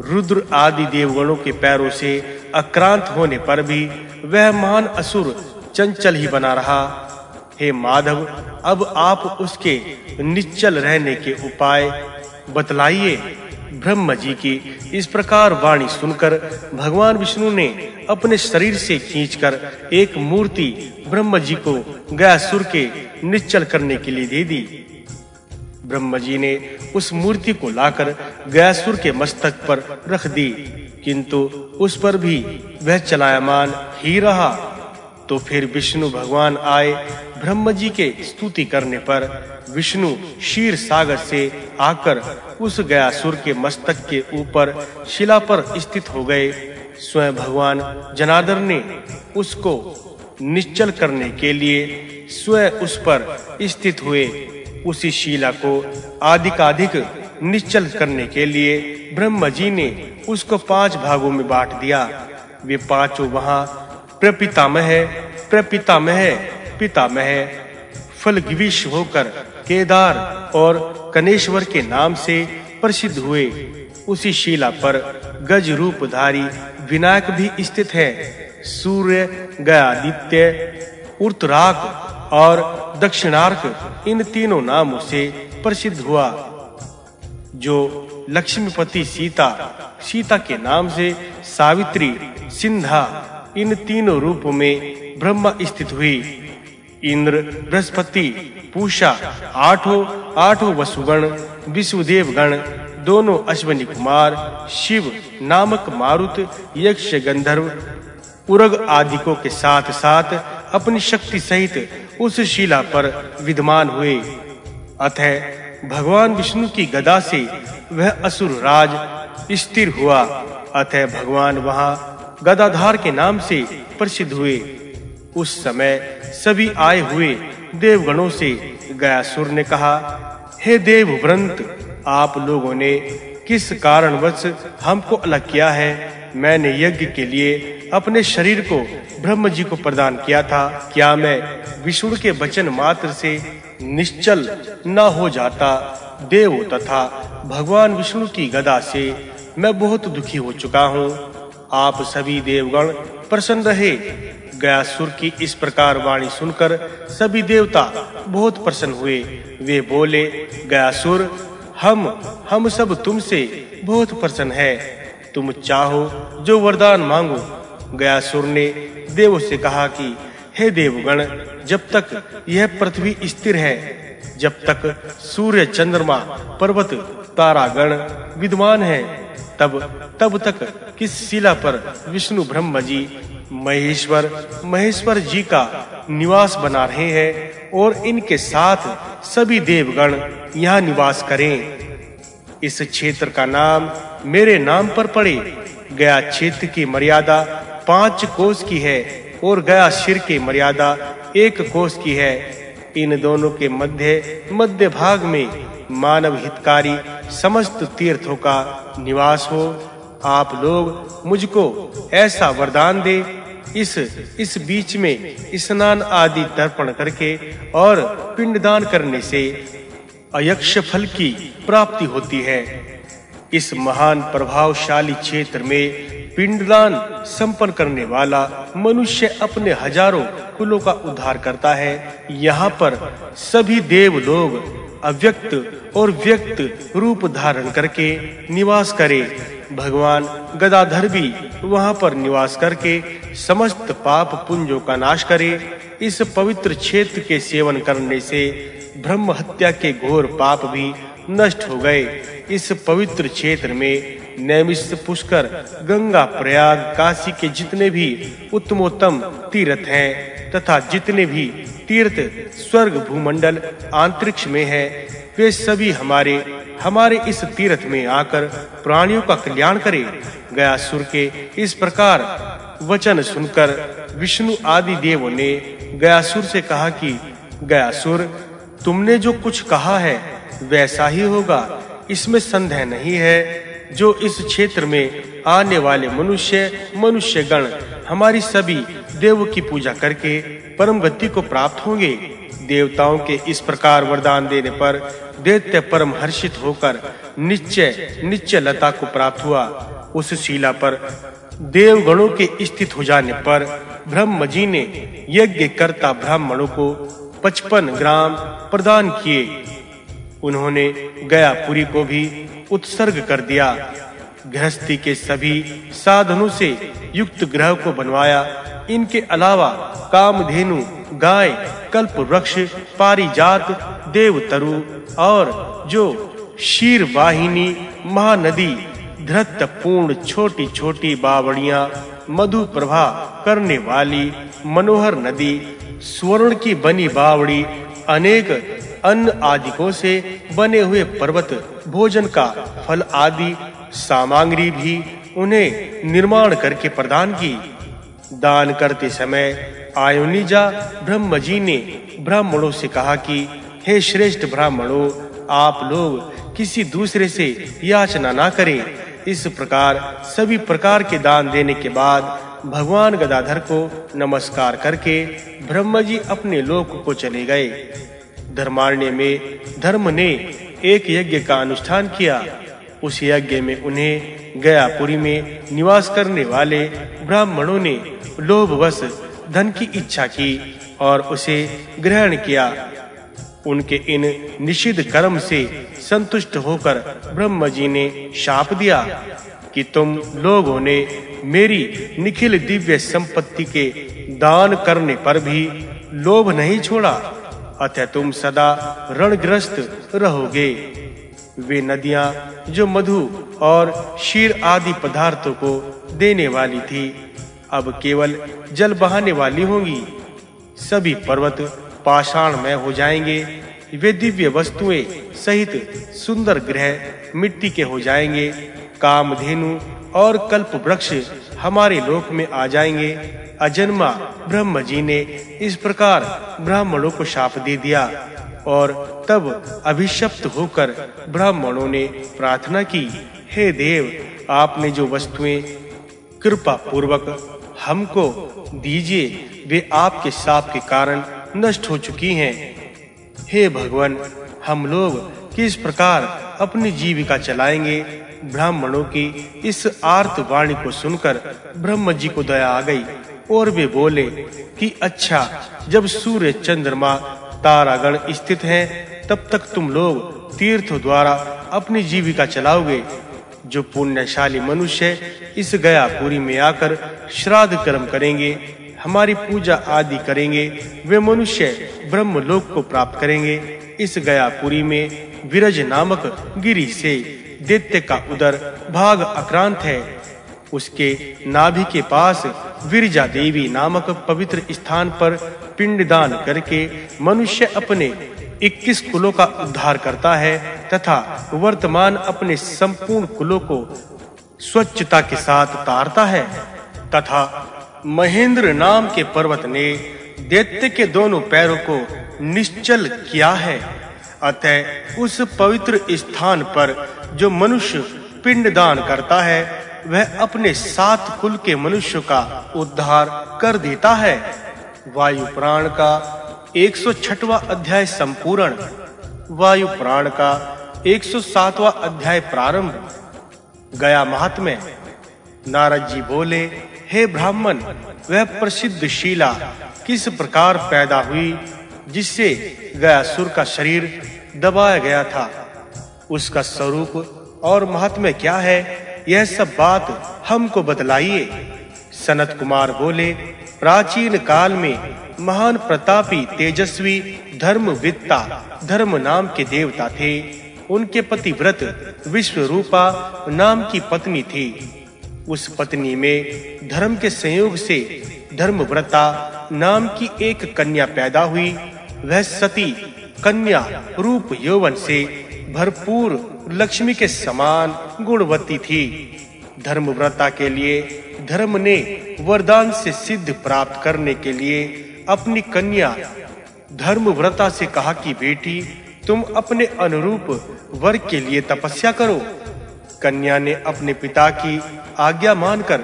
रुद्र आदि देवगणों के पैरों से अक्रांत होने पर भी वह महान असुर चंचल ही बना रहा। हे माधव, अब आप उसके निश्चल रहने के उपाय बतलाइए। ब्रह्म जी की इस प्रकार वाणी सुनकर भगवान विष्णु ने अपने शरीर से खींचकर एक मूर्ति ब्रह्म जी को गयासुर के निश्चल करने के लिए दे दी। ब्रह्म जी ने उस मूर्ति को लाकर गयासुर के मस्तक पर रख दी। किंतु उस पर भी वह चलायमान ही रहा। तो फिर विष्णु भगवान आए ब्रह्म जी के स्तुति करने पर विष्णु क्षीर सागर से आकर उस गयासुर के मस्तक के ऊपर शिला पर स्थित हो गए। स्वयं भगवान जनार्दन ने उसको निश्चल करने के लिए स्वयं उस पर स्थित हुए। उसी शिला को आधिकाधिक निश्चल करने के लिए ब्रह्म जी ने उसको पाँच भागों में बांट दिया। वे पाँचों वहाँ प्रपितामह प्रपितामह, पितामह फलगिविश होकर केदार और कनेश्वर के नाम से प्रसिद्ध हुए। उसी शिला पर गज रूपधारी विनायक भी स्थित है। सूर्य, गयादित्य उत्तराक और दक्षिणार्क इन तीनों नामों से प्रसिद्ध हुआ, जो लक्ष्मीपति सीता सीता के नाम से सावित्री सिंधा इन तीनों रूपों में ब्रह्मा स्थित हुई। इंद्र, बृहस्पति, पूषा, आठों आठों वसुगण विश्वदेव गण दोनों अश्वनी कुमार, शिव, नामक मारुत, यक्ष गंधर्व, उरग आदिकों के साथ साथ अपनी शक्ति सहित उस शिला पर विद्यमान हुए। अतः भगवान विष्णु की गदा से वह असुर राज स्थिर हुआ। अतः भगवान वहाँ गदाधार के नाम से प्रसिद्ध हुए। उस समय सभी आए हुए देवगणों से गयासुर ने कहा, हे देव व्रंत आप लोगों ने किस कारणवश हमको अलग किया है? मैंने यज्ञ के लिए अपने शरीर को ब्रह्म जी को प्रदान किया था। क्या मैं विष्णु के वचन मात्र से निश्चल न हो जाता? देव तथा भगवान विष्णु की गदा से मैं बहुत दुखी हो चुका हूँ। आप सभी देवगण प्रसन्न रहे। गयासुर की इस प्रकार वाणी सुनकर सभी देवता बहुत प्रसन्न हुए। वे बोले गयासुर हम हम सब तुमसे बहुत प्रसन्न है। तुम चाहो, जो वरदान मांगो। गयासुर ने देवों से कहा कि, हे देवगण, जब तक यह पृथ्वी स्थिर है, जब तक सूर्य चंद्रमा, पर्वत, तारागण विद्वान है, तब तब तक किस शिला पर विष्णु ब्रह्म जी, महेश्वर महेश्वर जी का निवास बना रहे हैं और इनके साथ सभी देवगण यहाँ निवास करें? इस क्षेत्र का नाम मेरे नाम पर पड़े। गया क्षेत्र की मर्यादा पाँच कोस की है और गया शिर की मर्यादा एक कोस की है। इन दोनों के मध्य मध्य भाग में मानव हितकारी समस्त तीर्थों का निवास हो। आप लोग मुझको ऐसा वरदान दे, इस इस बीच में स्नान आदि तर्पण करके और पिंडदान करने से अयक्ष फल की प्राप्ति होती है। इस महान प्रभावशाली क्षेत्र में पिंडदान संपन्न करने वाला मनुष्य अपने हज़ारों कुलों का उद्धार करता है। यहाँ पर सभी देव लोग अव्यक्त और व्यक्त रूप धारण करके निवास करे। भगवान गदाधर भी वहाँ पर निवास करके समस्त पाप पुंजों का नाश करे। इस पवित्र क्षेत्र के सेवन करने से ब्रह्म हत्या के घोर पाप भी नष्ट हो गए। इस पवित्र क्षेत्र में नैमिष पुष्कर, गंगा, प्रयाग, काशी के जितने भी उत्तमोत्तम तीर्थ हैं तथा जितने भी तीर्थ स्वर्ग भूमंडल अंतरिक्ष में है, वे सभी हमारे हमारे इस तीर्थ में आकर प्राणियों का कल्याण करे। गयासुर के इस प्रकार वचन सुनकर विष्णु आदि देवों ने गयासुर से कहा कि गयासुर तुमने जो कुछ कहा है, वैसा ही होगा। इसमें संदेह नहीं है जो इस क्षेत्र में आने वाले मनुष्य मनुष्य गण हमारी सभी देव की पूजा करके परम गति को प्राप्त होंगे। देवताओं के इस प्रकार वरदान देने पर दैत्य परम हर्षित होकर निश्चय निश्चय लता को प्राप्त हुआ। उस शिला पर देवगणों के स्थित हो जाने पर ब्रह्म जी ने यज्ञ करता ब्राह्मणों को 55 ग्राम प्रदान किए। उन्होंने गयापुरी को भी उत्सर्ग कर दिया। गृहस्थी के सभी साधनों से युक्त ग्रह को बनवाया। इनके अलावा कामधेनु, गाय, कल्प वृक्ष, पारिजात, देवतरु और जो शीर वाहिनी महानदी धृत पूर्ण छोटी छोटी बावड़ियाँ मधु प्रभा करने वाली मनोहर नदी स्वर्ण की बनी बावड़ी अनेक अन्न आदिकों से बने हुए पर्वत, भोजन का फल आदि सामग्री भी उन्हें निर्माण करके प्रदान की। दान करते समय आयोनिजा ब्रह्म जी ने ब्राह्मणों से कहा कि, हे श्रेष्ठ ब्राह्मणों, आप लोग किसी दूसरे से याचना ना करें। इस प्रकार सभी प्रकार के दान देने के बाद भगवान गदाधर को नमस्कार करके ब्रह्म जी अपने लोक को चले गए। धर्मारण्य में धर्म ने एक यज्ञ का अनुष्ठान किया। उस यज्ञ में उन्हें गयापुरी में निवास करने वाले ब्राह्मणों ने लोभवश धन की इच्छा की और उसे ग्रहण किया। उनके इन निषिद्ध कर्म से संतुष्ट होकर ब्रह्म जी ने शाप दिया कि तुम लोगों ने मेरी निखिल दिव्य संपत्ति के दान करने पर भी लोभ नहीं छोड़ा। अतः तुम सदा रणग्रस्त रहोगे। वे नदियाँ जो मधु और शीर आदि पदार्थों को देने वाली थी, अब केवल जल बहाने वाली होंगी। सभी पर्वत पाषाण में हो जाएँगे। वे दिव्य वस्तुएँ सहित सुंदर ग्रह मिट्टी के हो जाएँगे। कामधेनु और कल्प वृक्ष हमारे लोक में आ जाएँगे। अजन्मा ब्रह्म जी ने इस प्रकार ब्राह्मणों को शाप दे दिया और तब अभिशप्त होकर ब्राह्मणों ने प्रार्थना की, हे देव, आपने जो वस्तुएँ कृपा पूर्वक हमको दीजिए, वे आपके शाप के कारण नष्ट हो चुकी हैं। हे भगवान, हम लोग किस प्रकार अपनी जीविका चलाएँगे ब्राह्मणों की इस आर्त वाणी को सुनकर ब्रह्म जी को दया आ गई और वे बोले कि अच्छा जब सूर्य चंद्रमा तारागण स्थित हैं, तब तक तुम लोग तीर्थ द्वारा अपनी जीविका चलाओगे। जो पुण्यशाली मनुष्य इस गयापुरी में आकर श्राद्ध कर्म करेंगे, हमारी पूजा आदि करेंगे, वे मनुष्य ब्रह्म लोक को प्राप्त करेंगे। इस गयापुरी में विरज नामक गिरी से दैत्य का उदर भाग आक्रांत है। उसके नाभि के पास विरजा देवी नामक पवित्र स्थान पर पिंडदान करके मनुष्य अपने 21 कुलों का उद्धार करता है तथा वर्तमान अपने संपूर्ण कुलों को स्वच्छता के साथ तारता है तथा महेंद्र नाम के पर्वत ने दैत्य के दोनों पैरों को निश्चल किया है। अतः उस पवित्र स्थान पर जो मनुष्य पिंडदान करता है, वह अपने सात कुल के मनुष्य का उद्धार कर देता है। वायु प्राण का 106वां अध्याय संपूर्ण। वायु प्राण का 107वां अध्याय प्रारंभ। गया महात्म्य, नारद जी बोले, हे ब्राह्मण, वह प्रसिद्ध शीला किस प्रकार पैदा हुई, जिससे गयासुर का शरीर दबाया गया था। उसका स्वरूप और महात्म्य क्या है, यह सब बात हमको बतलाइए। सनत कुमार बोले, प्राचीन काल में महान प्रतापी तेजस्वी धर्मवित्ता धर्म नाम के देवता थे। उनके पति व्रत विश्वरूपा नाम की पत्नी थी। उस पत्नी में धर्म के संयोग से धर्मव्रता नाम की एक कन्या पैदा हुई। वह सती कन्या रूप यौवन से भरपूर लक्ष्मी के समान गुणवती थी। धर्मव्रता के लिए धर्म ने वरदान से सिद्ध प्राप्त करने के लिए अपनी कन्या धर्मव्रता से कहा कि बेटी, तुम अपने अनुरूप वर के लिए तपस्या करो। कन्या ने अपने पिता की आज्ञा मानकर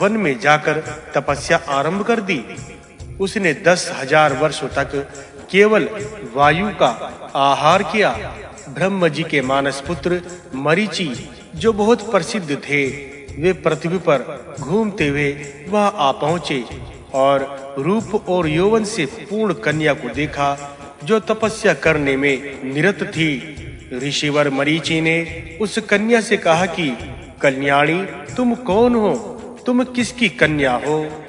वन में जाकर तपस्या आरंभ कर दी। उसने दस हज़ार वर्षों तक केवल वायु का आहार किया, ब्रह्म जी के मानस पुत्र मरीचि जो बहुत प्रसिद्ध थे, वे पृथ्वी पर घूमते हुए वहाँ आ पहुँचे और रूप और यौवन से पूर्ण कन्या को देखा, जो तपस्या करने में निरत थी। ऋषिवर मरीचि ने उस कन्या से कहा कि कल्याणी तुम कौन हो? तुम किसकी कन्या हो?